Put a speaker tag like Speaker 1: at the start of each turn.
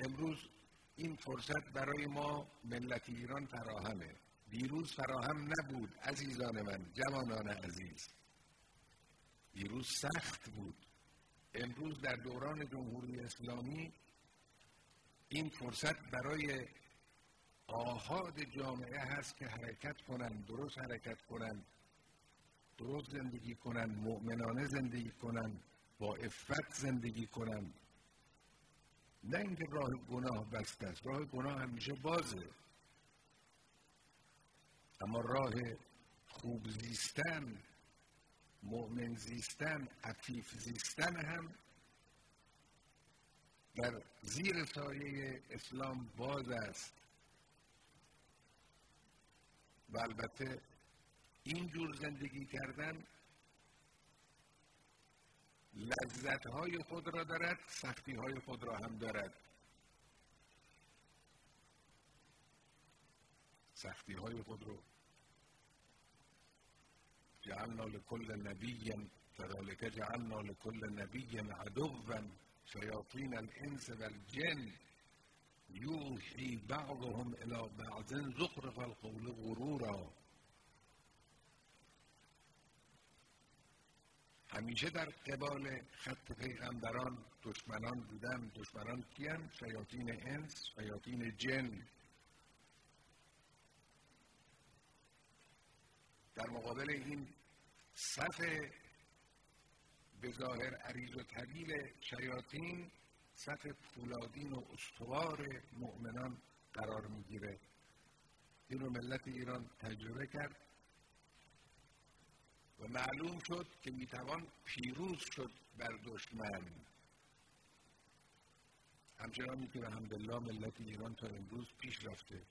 Speaker 1: امروز این فرصت برای ما ملت ایران فراهمه. دیروز فراهم نبود عزیزان من جوانان عزیز. دیروز سخت بود. امروز در دوران جمهوری اسلامی این فرصت برای آهاد جامعه هست که حرکت کنند درست حرکت کنند درست زندگی کنند مؤمنانه زندگی کنند با افت زندگی کنند. نه اینکه راه گناه بسته است. راه گناه همیشه بازه. اما راه خوب زیستن مؤمن زیستن عفیف زیستن هم در زیر سایه اسلام باز است. و البته اینجور زندگی کردن لذت های خود را دارد سختی های خود را هم دارد. سختی های خود رو جعلنا لكل نبي كذلك جعلنا لكل نبي عدوا شياطين الانس والجن يوحي بعضهم الى بعض زخرف القول غرورا. همیشه در قبال خط پیغمبران دشمنان بودن. دشمنان کیان شیاطین انس شیاطین جن. در مقابل این صف به ظاهر عریض و طویل شیاطین صف پولادین و استوار مؤمنان قرار می‌گیره. این رو ملت ایران تجربه کرد. و معلوم شد که می‌توان پیروز شد بر دشمن. همچنانی که به حمدالله ملت ایران تا امروز پیش رفته.